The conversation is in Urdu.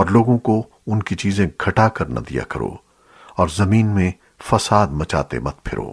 اور لوگوں کو ان کی چیزیں گھٹا کر نہ دیا کرو اور زمین میں فساد مچاتے مت پھرو۔